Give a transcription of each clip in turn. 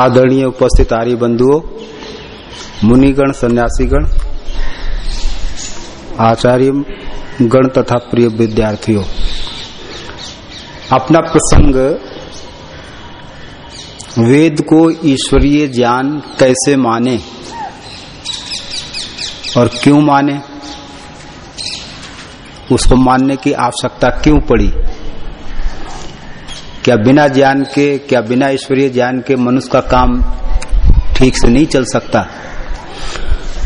आदरणीय उपस्थित आर्य बंधुओं, मुनिगण, सन्यासीगण, आचार्य गण तथा प्रिय विद्यार्थियों, अपना प्रसंग वेद को ईश्वरीय ज्ञान कैसे माने और क्यों माने, उसको मानने की आवश्यकता क्यों पड़ी? क्या बिना ज्ञान के, क्या बिना ईश्वरीय ज्ञान के मनुष्य का काम ठीक से नहीं चल सकता?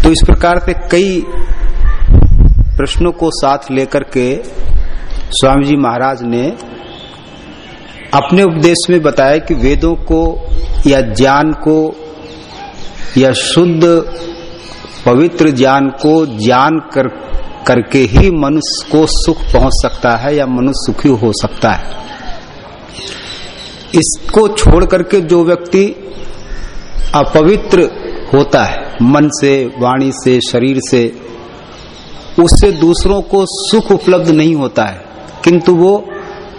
तो इस प्रकार से कई प्रश्नों को साथ लेकर के स्वामी जी महाराज ने अपने उपदेश में बताया कि वेदों को या ज्ञान को या शुद्ध पवित्र ज्ञान को ज्ञान कर, करके ही मनुष्य को सुख पहुँच सकता है या मनुष्य सुखी हो सकता है। इसको छोड़ करके जो व्यक्ति अपवित्र होता है, मन से, वाणी से, शरीर से, उससे दूसरों को सुख उपलब्ध नहीं होता है। किंतु वो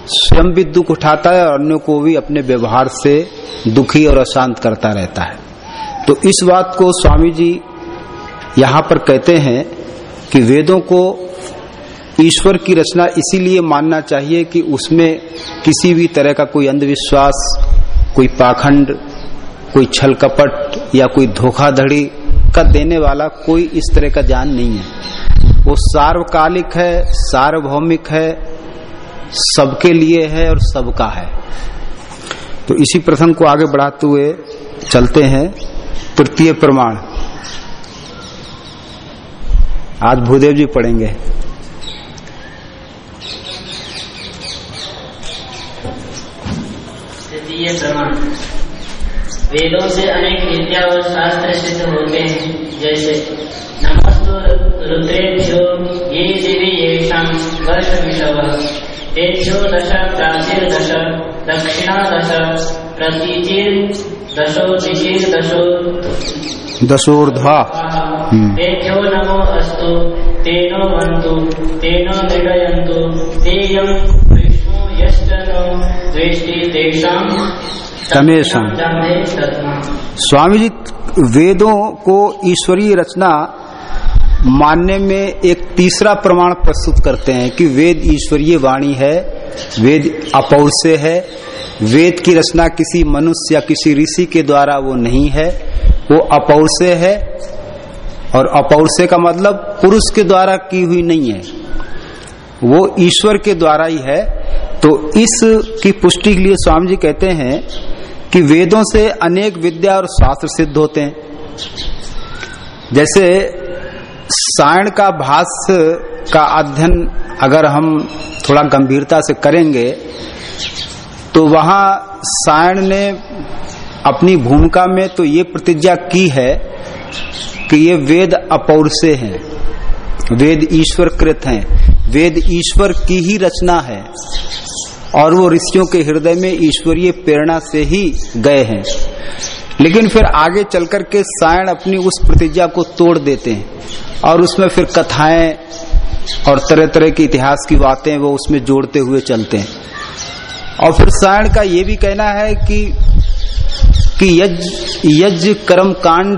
स्वयं भी दुख उठाता है और अन्यों को भी अपने व्यवहार से दुखी और अशांत करता रहता है। तो इस बात को स्वामी जी यहाँ पर कहते हैं कि वेदों को ईश्वर की रचना इसीलिए मानना चाहिए कि उसमें किसी भी तरह का कोई अंधविश्वास, कोई पाखंड, कोई छल कपट या कोई धोखाधड़ी का देने वाला कोई इस तरह का ज्ञान नहीं है। वो सार्वकालिक है, सार्वभौमिक है, सबके लिए है और सबका है। तो इसी प्रसंग को आगे बढ़ाते हुए चलते हैं। तृतीय प्रमाण। आज भूदेव जी पढ़ेंगे। तृतीय प्रमाण वेदों से अनेक विद्या और शास्त्र सिद्ध होते हैं जैसे नमस्तु रुद्रेभ्यो ये दिवी येषां वर्ष विषव तेभ्यो दश प्राचीर दश दक्षिणा दश प्रतीचिर दशो दिशिर दशो दशोर्ध्वा तेभ्यो नमो अस्तु तेनो वन्तु तेनो मृडयन्तु तेयं तस्मा स्वामी जी वेदों को ईश्वरीय रचना मानने में एक तीसरा प्रमाण प्रस्तुत करते हैं कि वेद ईश्वरीय वाणी है वेद अपौरुषे है वेद की रचना किसी मनुष्य या किसी ऋषि के द्वारा वो नहीं है वो अपौरुषे है और अपौरुषे का मतलब पुरुष के द्वारा की हुई नहीं है वो ईश्वर के द्वारा ही है तो इस की पुष्टि के लिए स्वामी जी कहते हैं कि वेदों से अनेक विद्या और शास्त्र सिद्ध होते हैं। जैसे सायण का भाष्य का अध्ययन अगर हम थोड़ा गंभीरता से करेंगे तो वहाँ सायण ने अपनी भूमिका में तो ये प्रतिज्ञा की है कि ये वेद अपौर से हैं, वेद ईश्वर कृत हैं, वेद ईश्वर की ही रचना है। और वो ऋषियों के हृदय में ईश्वरीय प्रेरणा से ही गए हैं। लेकिन फिर आगे चलकर के सायण अपनी उस प्रतिज्ञा को तोड़ देते हैं और उसमें फिर कथाएँ और तरह तरह के इतिहास की बातें वो उसमें जोड़ते हुए चलते हैं। और फिर सायण का ये भी कहना है कि कि यज्ञ यज्ञ कर्म कांड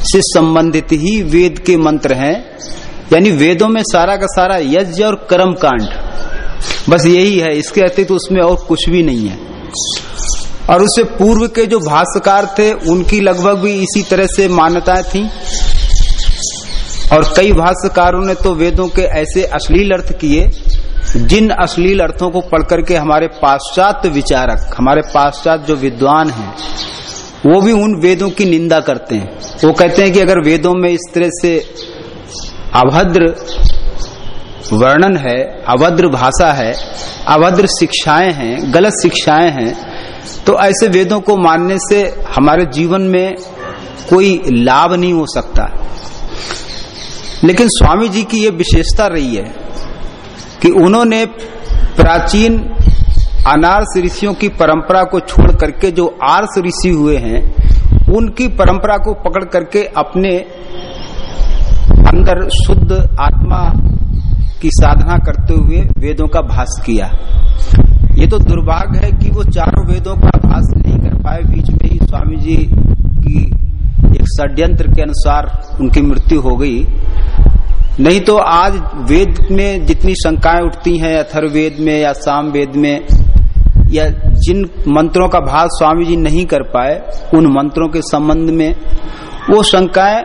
से संबंधित ही वेद के मंत्र हैं। यानी वेदों में सारा का सारा यज्ञ और कर्म कांड। बस यही है, इसके अतिरिक्त उसमें और कुछ भी नहीं है। और उससे पूर्व के जो भाष्यकार थे, उनकी लगभग भी इसी तरह से मान्यताएँ थी। और कई भाष्यकारों ने तो वेदों के ऐसे अश्लील अर्थ किए, जिन अश्लील अर्थों को पढ़ करके हमारे पाश्चात्य विचारक, हमारे पाश्चात्य जो विद्वान हैं, वो भी उन वेदों की निंदा करते हैं। वो कहते हैं कि अगर वेदों में इस तरह से अभद्र वर्णन है, अभद्र भाषा है, अभद्र शिक्षाएँ हैं, गलत शिक्षाएँ हैं तो ऐसे वेदों को मानने से हमारे जीवन में कोई लाभ नहीं हो सकता। लेकिन स्वामी जी की ये विशेषता रही है कि उन्होंने प्राचीन अनार्स ऋषियों की परंपरा को छोड़ करके जो आर्स ऋषि हुए हैं, उनकी परंपरा को पकड़ करके अपने अंदर शुद्ध आत्मा की साधना करते हुए वेदों का भाष किया। ये तो दुर्भाग्य है कि वो चारों वेदों का भाष नहीं कर पाए। बीच में ही स्वामी जी की एक षड्यंत्र के अनुसार उनकी मृत्यु हो गई। नहीं तो आज वेद में जितनी शंकाएँ उठती हैं अथर्वेद में या साम वेद में, या जिन मंत्रों का भाग स्वामी जी नहीं कर पाए, उन मंत्रों के संबंध में वो शंकाएँ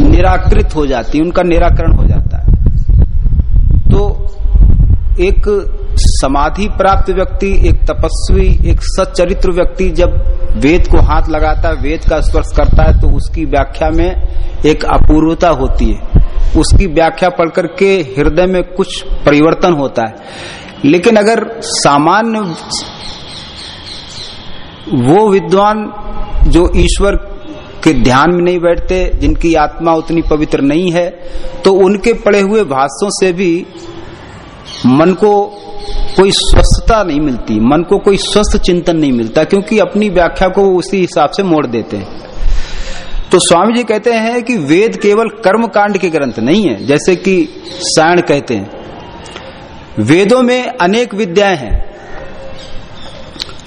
निराकृत हो जाती है, उनका निराकरण हो जाता है। तो एक समाधि प्राप्त व्यक्ति, एक तपस्वी, एक सच्चरित्र व्यक्ति जब वेद को हाथ लगाता है, वेद का स्पर्श करता है तो उसकी व्याख्या में एक अपूर्वता होती है। उसकी व्याख्या पढ़ करके हृदय में कुछ परिवर्तन होता है। लेकिन अगर सामान्य वो विद्वान जो ईश्वर के ध्यान में नहीं बैठते, जिनकी आत्मा उतनी पवित्र नहीं है तो उनके पड़े हुए भाष्यों से भी मन को कोई स्वस्थता नहीं मिलती, मन को कोई स्वस्थ चिंतन नहीं मिलता, क्योंकि अपनी व्याख्या को उसी हिसाब से मोड़ देते हैं। तो स्वामी जी कहते हैं कि वेद केवल कर्म कांड के ग्रंथ नहीं है, जैसे कि सायण कहते हैं। वेदों में अनेक विद्याएँ हैं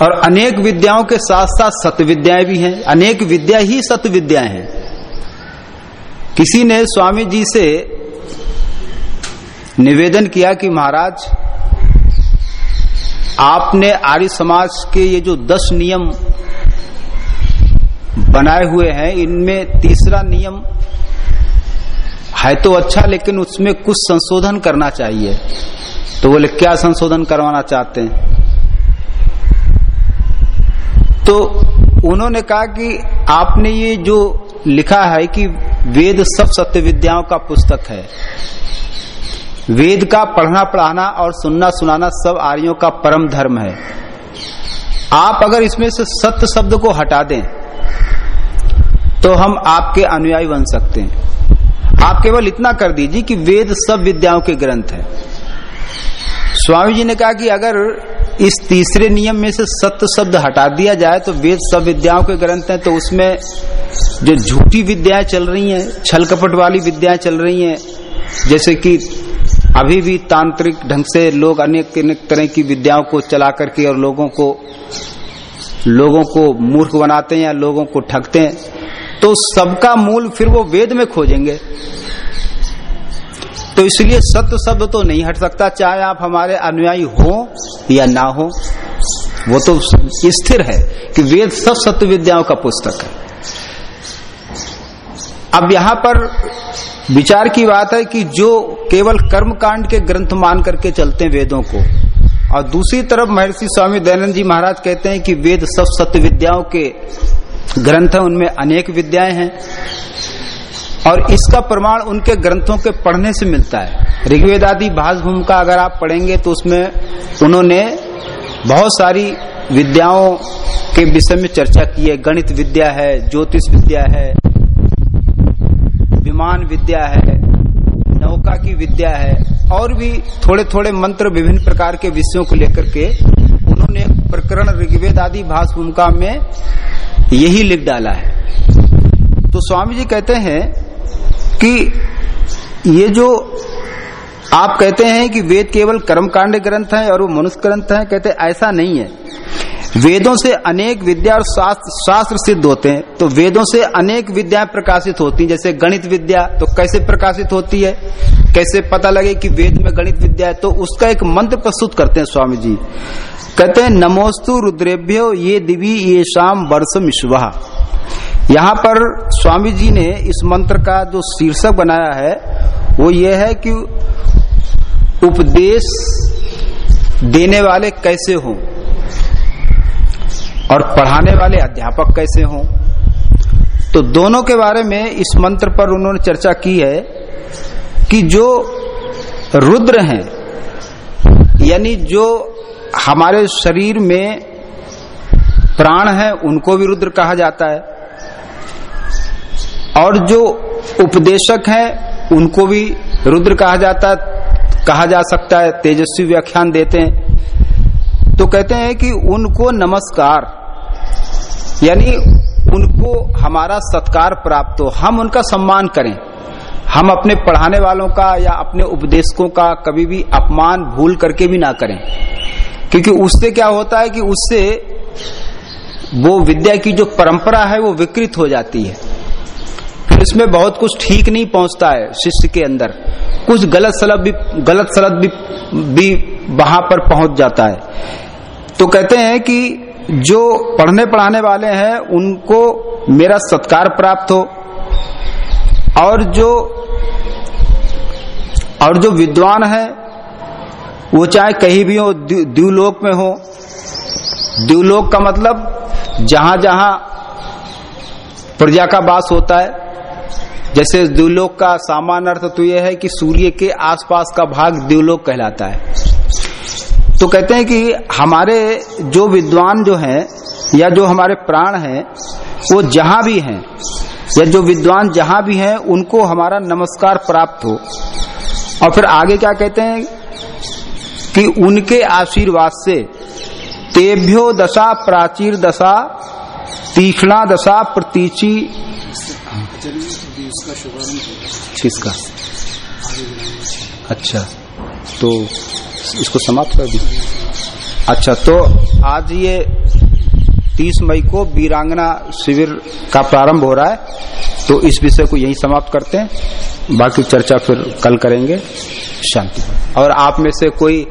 और अनेक विद्याओं के साथ साथ सत्य विद्याएँ भी हैं। अनेक विद्या ही सत्य विद्याएँ हैं। किसी ने स्वामी जी से निवेदन किया कि महाराज, आपने आर्य समाज के ये जो दस नियम बनाए हुए हैं, इनमें तीसरा नियम है तो अच्छा लेकिन उसमें कुछ संशोधन करना चाहिए। तो बोले, क्या संशोधन करवाना चाहते हैं? तो उन्होंने कहा कि आपने ये जो लिखा है कि वेद सब सत्य विद्याओं का पुस्तक है। वेद का पढ़ना पढ़ाना और सुनना सुनाना सब आर्यों का परम धर्म है। आप अगर इसमें से सत्य शब्द को हटा दें तो हम आपके अनुयायी बन सकते हैं। आप केवल इतना कर दीजिए कि वेद सब विद्याओं के ग्रंथ है। स्वामी जी ने कहा कि अगर इस तीसरे नियम में से सत्य शब्द हटा दिया जाए तो वेद सब विद्याओं के ग्रंथ हैं तो उसमें जो झूठी विद्याएँ चल रही हैं छल कपट वाली विद्याएँ चल रही हैं, जैसे कि अभी भी तांत्रिक ढंग से लोग अनेक अनेक तरह की विद्याओं को चला करके और लोगों को लोगों को मूर्ख बनाते हैं या लोगों को ठगते हैं तो सबका मूल फिर वो वेद में खोजेंगे। तो इसलिए सत्य शब्द तो नहीं हट सकता, चाहे आप हमारे अनुयायी हो या ना हो। वो तो स्थिर है कि वेद सब सत्य विद्याओं का पुस्तक है। अब यहाँ पर विचार की बात है कि जो केवल कर्म कांड के ग्रंथ मान करके चलते हैं वेदों को, और दूसरी तरफ़ महर्षि स्वामी दयानंद जी महाराज कहते हैं कि वेद सब सत्य विद्याओं के ग्रंथ है, उनमें अनेक विद्याएँ हैं। और इसका प्रमाण उनके ग्रंथों के पढ़ने से मिलता है। ऋग्वेद आदि भाष भूमिका अगर आप पढ़ेंगे तो उसमें उन्होंने बहुत सारी विद्याओं के विषय में चर्चा की है। गणित विद्या है, ज्योतिष विद्या है, विमान विद्या है, नौका की विद्या है, और भी थोड़े थोड़े मंत्र विभिन्न प्रकार के विषयों को लेकर के उन्होंने प्रकरण ऋग्वेद आदि भाष भूमिका में यही लिख डाला है। तो स्वामी जी कहते हैं कि ये जो आप कहते हैं कि वेद केवल कर्मकांड ग्रंथ है और वो मनुष्य ग्रंथ है, कहते ऐसा नहीं है। वेदों से अनेक विद्या और शास्त्र शास्त्र सिद्ध होते हैं तो वेदों से अनेक विद्याएँ प्रकाशित होती हैं, जैसे गणित विद्या तो कैसे प्रकाशित होती है? कैसे पता लगे कि वेद में गणित विद्या है? तो उसका एक मंत्र प्रस्तुत करते हैं स्वामी जी। कहते हैं, नमोस्तु रुद्रेभ्यो ये दिवी ये शाम वर्ष मिश्वा यहाँ पर स्वामी जी ने इस मंत्र का जो शीर्षक बनाया है, वो ये है कि उपदेश देने वाले कैसे हों और पढ़ाने वाले अध्यापक कैसे हों। तो दोनों के बारे में इस मंत्र पर उन्होंने चर्चा की है कि जो रुद्र हैं, यानी जो हमारे शरीर में प्राण है, उनको भी रुद्र कहा जाता है। और जो उपदेशक हैं, उनको भी रुद्र कहा जाता, कहा जा सकता है, तेजस्वी व्याख्यान देते हैं। तो कहते हैं कि उनको नमस्कार, यानी उनको हमारा सत्कार प्राप्त हो, हम उनका सम्मान करें। हम अपने पढ़ाने वालों का या अपने उपदेशकों का कभी भी अपमान, भूल करके भी ना करें। क्योंकि उससे क्या होता है कि उससे वो विद्या की जो परंपरा है, वो विकृत हो जाती है। फिर इसमें बहुत कुछ ठीक नहीं पहुँचता है शिष्य के अंदर। कुछ गलत सलत भी गलत सलत भी, भी वहाँ पर पहुँच जाता है। तो कहते हैं कि जो पढ़ने पढ़ाने वाले हैं उनको मेरा सत्कार प्राप्त हो। और जो और जो विद्वान है वो चाहे कहीं भी हो द्व्यूलोक में हो। द्व्यूलोक का मतलब जहाँ जहाँ प्रजा का वास होता है जैसे द्व्यूलोक का सामान्य अर्थ तो यह है कि सूर्य के आसपास का भाग द्व्यूलोक कहलाता है। तो कहते हैं कि हमारे जो विद्वान जो हैं या जो हमारे प्राण हैं, वो जहाँ भी हैं, या जो विद्वान जहाँ भी हैं, उनको हमारा नमस्कार प्राप्त हो। और फिर आगे क्या कहते हैं कि उनके आशीर्वाद से तेभ्यो दशा प्राचीर दशा, तीक्ष्णा दशा प्रतीची किसका? अच्छा तो इसको समाप्त कर दी अच्छा तो आज ये 30 मई को वीरांगना शिविर का प्रारंभ हो रहा है तो इस विषय को यही समाप्त करते हैं। बाकी चर्चा फिर कल करेंगे। शांति। और आप में से कोई